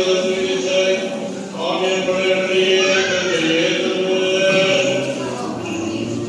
Amen.